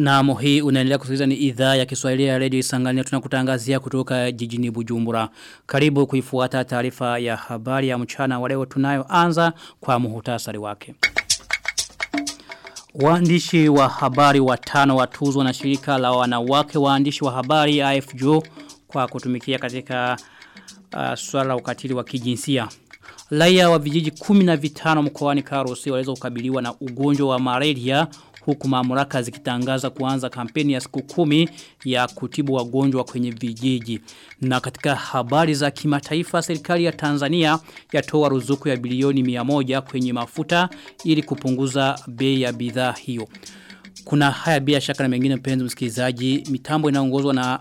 Na hii unaendelea kusikiliza ni idhaa ya Kiswahili ya Radio Isangania tunakutangazia kutoka jijini Bujumbura. Karibu kuifuata taarifa ya habari ya mchana wa leo tunayoanza kwa muhutasari wake. Waandishi wa habari watano watuzwa na shirika la wanawake waandishi wa habari AFJO kwa kutumikia katika uh, swala la ukatili wa kijinsia. Laia wa vijiji 15 mkoani Karusi waweza kukabiliwa na ugonjwa wa malaria huku mamlaka zikitangaza kuanza kampeni ya siku kumi ya kutibu wagonjwa kwenye vijiji. Na katika habari za kimataifa serikali ya Tanzania yatoa ruzuku ya bilioni 100 kwenye mafuta ili kupunguza bei ya bidhaa hiyo. Kuna haya bila shaka na mengine mpenzi msikilizaji, mitambo inaongozwa na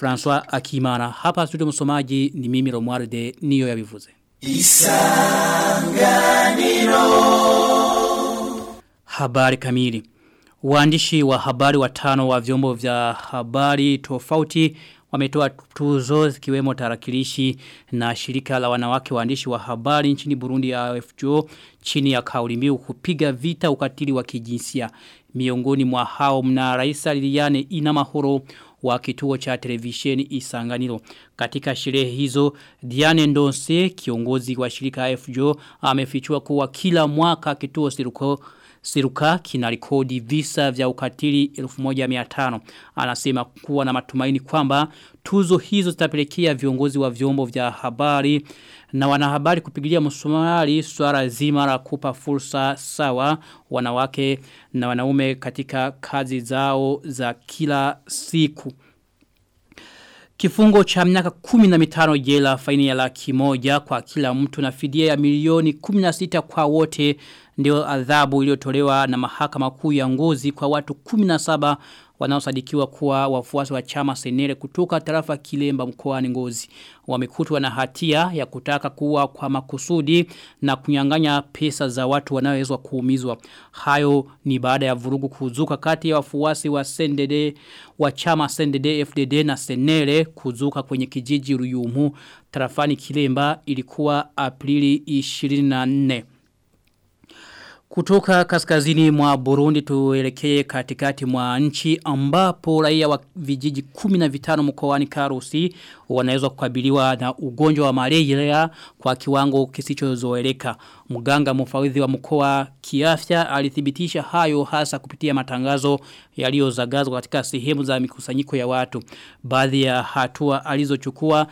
François Akimana. Hapa studio msomaji ni mimi Romualde niyo ya bivuze. Isanganiro Habari kamili Waandishi wa habari watano wa vyombo vya habari tofauti wametoa tuzo zikiwemo tarakilishi na shirika la wanawake waandishi wa habari nchini Burundi ya AFJO chini ya kauli mbiu kupiga vita ukatili wa kijinsia. Miongoni mwa hao mna Rais Liliane Inamahoro wa kituo cha televisheni Isanganiro. Katika sherehe hizo, Diane Ndonse, kiongozi wa shirika AFJO, amefichua kuwa kila mwaka kituo siruko Siruka kina kinarekodi visa vya ukatili 1500. Anasema kuwa na matumaini kwamba tuzo hizo zitapelekea viongozi wa vyombo vya habari na wanahabari kupigilia msumari swala zima la kupa fursa sawa wanawake na wanaume katika kazi zao za kila siku. Kifungo cha miaka kumi na mitano jela faini ya laki moja kwa kila mtu na fidia ya milioni 16 kwa wote ndio adhabu iliyotolewa na mahakama kuu ya ngozi kwa watu 17 wanaosadikiwa kuwa wafuasi wa chama senere kutoka tarafa kilemba mkoani ngozi. Wamekutwa na hatia ya kutaka kuwa kwa makusudi na kunyang'anya pesa za watu wanaowezwa kuumizwa. Hayo ni baada ya vurugu kuzuka kati ya wafuasi wa sendede wa chama sendede FDD na senere kuzuka kwenye kijiji ruyumu tarafani kilemba ilikuwa aprili 24. Kutoka kaskazini mwa Burundi tuelekee katikati mwa nchi ambapo raia wa vijiji 15 mkoani Karusi wanaweza kukabiliwa na ugonjwa wa malaria kwa kiwango kisichozoeleka. Mganga mfawidhi wa mkoa kiafya alithibitisha hayo hasa kupitia matangazo yaliyozagazwa katika sehemu za mikusanyiko ya watu. Baadhi ya hatua alizochukua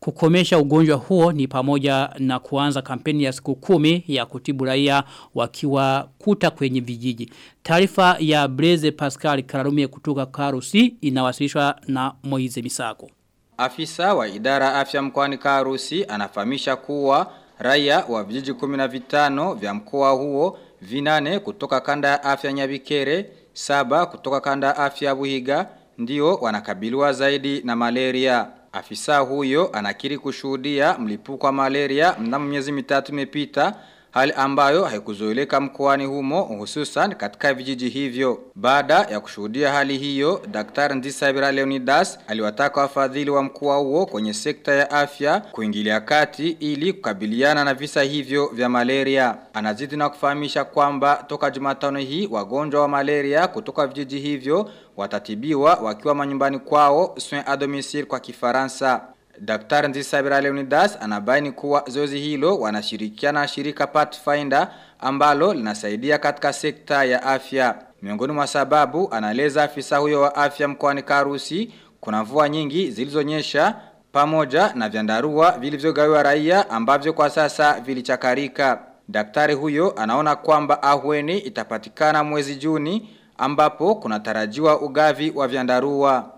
Kukomesha ugonjwa huo ni pamoja na kuanza kampeni ya siku kumi ya kutibu raia wakiwa kuta kwenye vijiji. Taarifa ya Blaise Pascal Kararumie kutoka Karusi inawasilishwa na Moize Misako. Afisa wa idara afya mkoani Karusi anafahamisha kuwa raia wa vijiji 15 vya mkoa huo vinane kutoka kanda ya afya Nyabikere, saba kutoka kanda ya afya Buhiga ndio wanakabiliwa zaidi na malaria. Afisa huyo anakiri kushuhudia mlipuko wa malaria mnamo miezi mitatu imepita hali ambayo haikuzoeleka mkoani humo hususan katika vijiji hivyo. Baada ya kushuhudia hali hiyo, Daktari Ndisabira Leonidas aliwataka wafadhili wa mkoa huo kwenye sekta ya afya kuingilia kati ili kukabiliana na visa hivyo vya malaria. Anazidi na kufahamisha kwamba toka Jumatano hii wagonjwa wa malaria kutoka vijiji hivyo watatibiwa wakiwa manyumbani kwao soin à domicile kwa Kifaransa. Daktari Nzisabira Leonidas anabaini kuwa zoezi hilo wanashirikiana na shirika Pathfinder ambalo linasaidia katika sekta ya afya. Miongoni mwa sababu anaeleza afisa huyo wa afya mkoani Karusi kuna mvua nyingi zilizonyesha pamoja na vyandarua vilivyogawiwa raia ambavyo kwa sasa vilichakarika. Daktari huyo anaona kwamba ahueni itapatikana mwezi Juni ambapo kunatarajiwa ugavi wa vyandarua.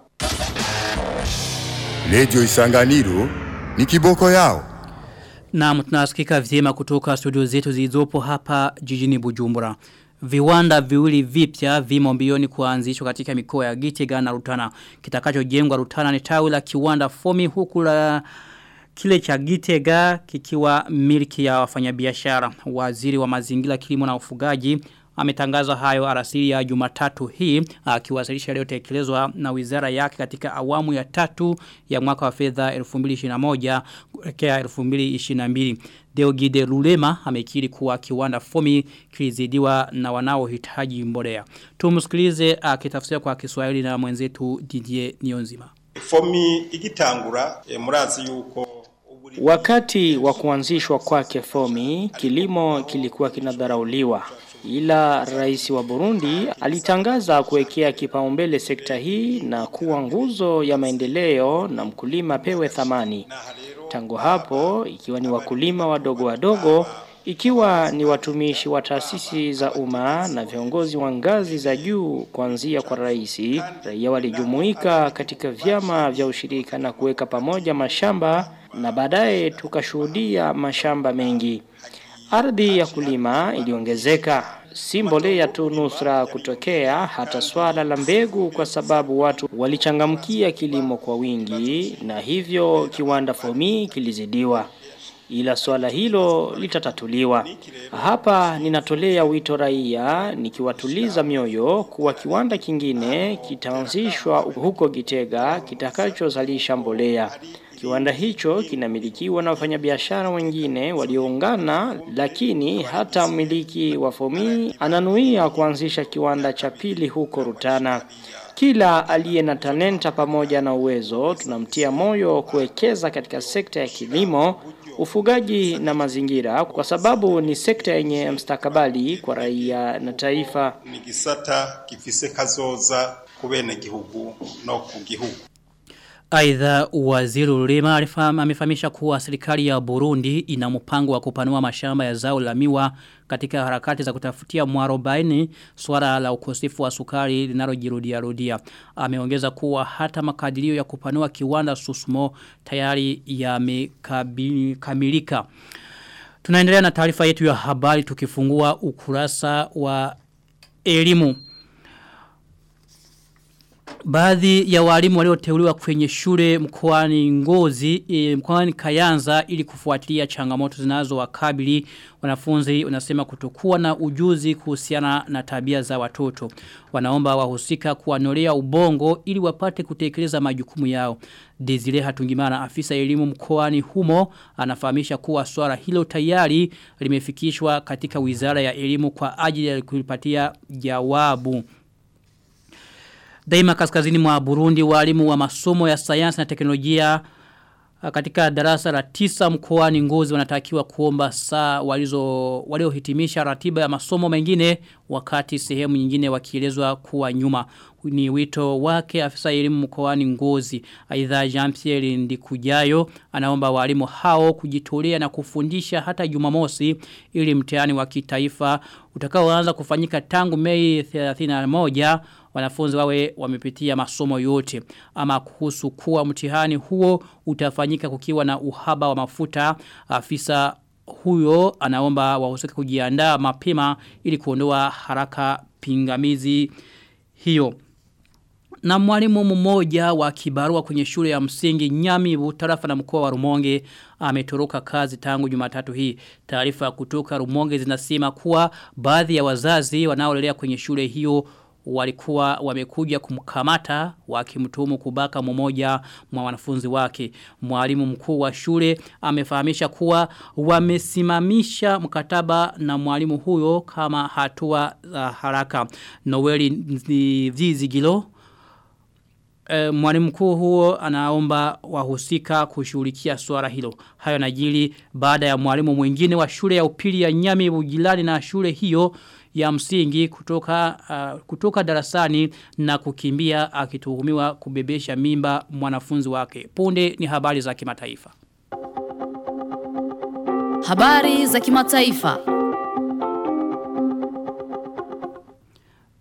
Lejo Isanganiro ni kiboko yao. Na tunasikika vyema kutoka studio zetu zilizopo hapa jijini Bujumbura. Viwanda viwili vipya vimo mbioni kuanzishwa katika mikoa ya Gitega na Rutana. Kitakachojengwa Rutana ni tawi la kiwanda fomi huku la kile cha Gitega kikiwa miliki ya wafanyabiashara. Waziri wa mazingira kilimo na ufugaji ametangaza hayo arasili ya Jumatatu hii akiwasilisha leo tekelezwa na wizara yake katika awamu ya tatu ya mwaka wa fedha 2021 kuelekea 2022. Deogide Lulema amekiri kuwa kiwanda fomi kilizidiwa na wanaohitaji mbolea. Tumsikilize akitafsira kwa Kiswahili na mwenzetu Didier Nionzima. Fomi igitangura e, murazi yuko Wakati wa kuanzishwa kwake fomi, kilimo kilikuwa kinadharauliwa. Ila rais wa Burundi alitangaza kuwekea kipaumbele sekta hii na kuwa nguzo ya maendeleo na mkulima pewe thamani. Tangu hapo, ikiwa ni wakulima wadogo wadogo, ikiwa ni watumishi wa taasisi za umma na viongozi wa ngazi za juu kuanzia kwa rais, raia walijumuika katika vyama vya ushirika na kuweka pamoja mashamba na baadaye tukashuhudia mashamba mengi. Ardhi ya kulima iliongezeka, si mbolea tu nusra kutokea, hata swala la mbegu, kwa sababu watu walichangamkia kilimo kwa wingi, na hivyo kiwanda fomi kilizidiwa ila swala hilo litatatuliwa. Hapa ninatolea wito raia nikiwatuliza mioyo kuwa kiwanda kingine kitaanzishwa huko Gitega kitakachozalisha mbolea. Kiwanda hicho kinamilikiwa na wafanyabiashara wengine walioungana, lakini hata mmiliki wa Fomi ananuia kuanzisha kiwanda cha pili huko Rutana. Kila aliye na talenta pamoja na uwezo tunamtia moyo kuwekeza katika sekta ya kilimo, ufugaji na mazingira kwa sababu ni sekta yenye mstakabali kwa raia na taifa. ni gisata gifise kazoza kubene gihugu no ku gihugu Aidha waziri alifaham- amefahamisha kuwa serikali ya Burundi ina mpango wa kupanua mashamba ya zao la miwa katika harakati za kutafutia mwarobaini swala la ukosefu wa sukari linalojirudia rudia. Ameongeza kuwa hata makadirio ya kupanua kiwanda Susmo tayari yamekamilika. Tunaendelea na taarifa yetu ya habari tukifungua ukurasa wa elimu. Baadhi ya walimu walioteuliwa kwenye shule mkoani Ngozi, e, mkoani Kayanza ili kufuatilia changamoto zinazo wakabili wanafunzi wanasema kutokuwa na ujuzi kuhusiana na tabia za watoto. Wanaomba wahusika kuwanolea ubongo ili wapate kutekeleza majukumu yao. Desire Hatungimana afisa elimu mkoani humo anafahamisha kuwa swala hilo tayari limefikishwa katika wizara ya elimu kwa ajili ya kulipatia jawabu. Daima kaskazini mwa Burundi walimu wa masomo ya sayansi na teknolojia ah, katika darasa la tisa mkoani ngozi wanatakiwa kuomba saa walizo waliohitimisha ratiba ya masomo mengine wakati sehemu nyingine wakielezwa kuwa nyuma. Ni wito wake afisa elimu mkoani ngozi. Aidha Jean Pierre Ndikujayo anaomba walimu hao kujitolea na kufundisha hata Jumamosi ili mtihani wa kitaifa utakaoanza kufanyika tangu Mei 31 wanafunzi wawe wamepitia masomo yote ama kuhusu kuwa mtihani huo utafanyika kukiwa na uhaba wa mafuta afisa huyo anaomba wahusika kujiandaa mapema ili kuondoa haraka pingamizi hiyo na mwalimu mmoja wa kibarua kwenye shule ya msingi Nyami tarafa na mkoa wa Rumonge ametoroka kazi tangu Jumatatu hii. Taarifa kutoka Rumonge zinasema kuwa baadhi ya wazazi wanaolelea kwenye shule hiyo walikuwa wamekuja kumkamata wakimtumu kubaka mmoja mwa wanafunzi wake. Mwalimu mkuu wa shule amefahamisha kuwa wamesimamisha mkataba na mwalimu huyo kama hatua za haraka. Noeli Vizigilo E, mwalimu mkuu huo anaomba wahusika kushughulikia swala hilo. Hayo najili baada ya mwalimu mwingine wa shule ya upili ya Nyami Bujilani na shule hiyo ya msingi kutoka uh, kutoka darasani na kukimbia akituhumiwa kubebesha mimba mwanafunzi wake. Punde ni habari za kimataifa. Habari za kimataifa.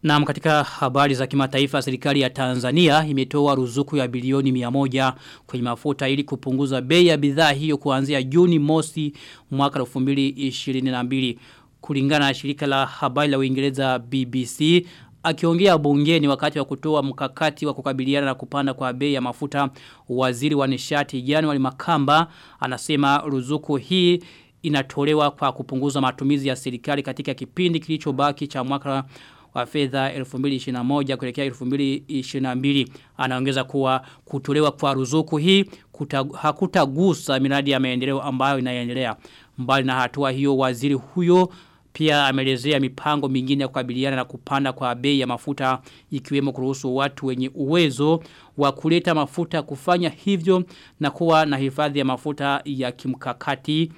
Na katika habari za kimataifa serikali ya Tanzania imetoa ruzuku ya bilioni 100 kwenye mafuta ili kupunguza bei ya bidhaa hiyo kuanzia Juni mosi mwaka 2022 kulingana na shirika la habari la Uingereza BBC akiongea bungeni wakati wa kutoa mkakati wa kukabiliana na kupanda kwa bei ya mafuta waziri wa nishati January Makamba anasema ruzuku hii inatolewa kwa kupunguza matumizi ya serikali katika kipindi kilichobaki cha mwaka wa fedha 2021 kuelekea 2022 anaongeza kuwa kutolewa kwa ruzuku hii kuta, hakutagusa miradi ya maendeleo ambayo inaendelea. Mbali na hatua hiyo waziri huyo pia amelezea mipango mingine ya kukabiliana na kupanda kwa bei ya mafuta ikiwemo kuruhusu watu wenye uwezo wa kuleta mafuta kufanya hivyo na kuwa na hifadhi ya mafuta ya kimkakati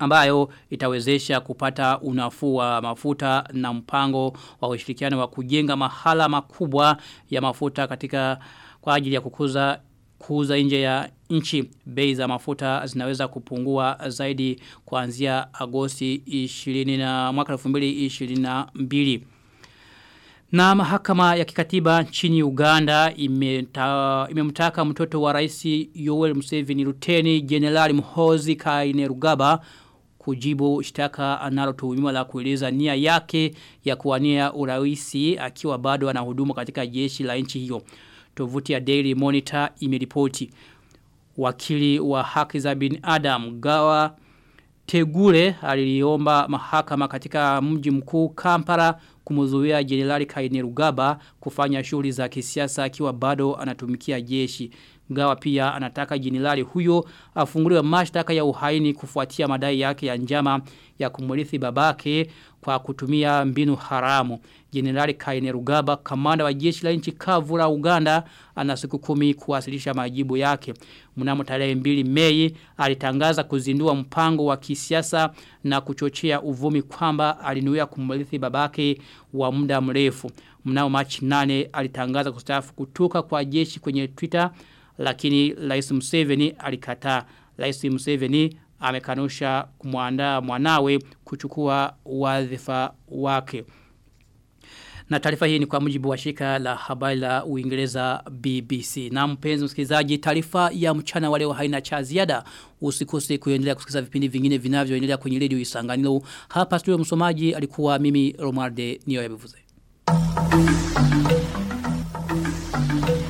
ambayo itawezesha kupata unafuu wa mafuta na mpango wa ushirikiano wa kujenga mahala makubwa ya mafuta katika kwa ajili ya kukuza kuuza nje ya nchi. Bei za mafuta zinaweza kupungua zaidi kuanzia Agosti 20 na mwaka 2022 na mahakama ya kikatiba nchini Uganda imeta, imemtaka mtoto wa rais Yoweri Museveni Luteni General Mhozi Kainerugaba kujibu shtaka analotuhumiwa la kueleza nia yake ya kuwania uraisi akiwa bado anahudumu katika jeshi la nchi hiyo. Tovuti ya Daily Monitor imeripoti wakili wa haki za binadamu Gawa Tegure aliliomba mahakama katika mji mkuu Kampala kumuzuia Jenerali Kainerugaba kufanya shughuli za kisiasa akiwa bado anatumikia jeshi. Gawa pia anataka jenerali huyo afunguliwe mashtaka ya uhaini kufuatia madai yake ya njama ya kumrithi babake kwa kutumia mbinu haramu. Jenerali Kainerugaba, kamanda wa jeshi la nchi kavu la Uganda, ana siku kumi kuwasilisha majibu yake. Mnamo tarehe mbili Mei alitangaza kuzindua mpango wa kisiasa na kuchochea uvumi kwamba alinuia kumrithi babake wa muda mrefu. Mnamo Machi 8 alitangaza kustaafu kutoka kwa jeshi kwenye Twitter lakini Rais Museveni alikataa. Rais Museveni amekanusha kumwandaa mwanawe kuchukua wadhifa wake. Na taarifa hii ni kwa mujibu wa shirika la habari la Uingereza BBC. Na mpenzi msikilizaji, taarifa ya mchana wa leo haina cha ziada. Usikose kuendelea kusikiliza vipindi vingine vinavyoendelea kwenye redio Isanganiro. Hapa studio msomaji alikuwa mimi Romarde Niyoyabivuze. Thank you.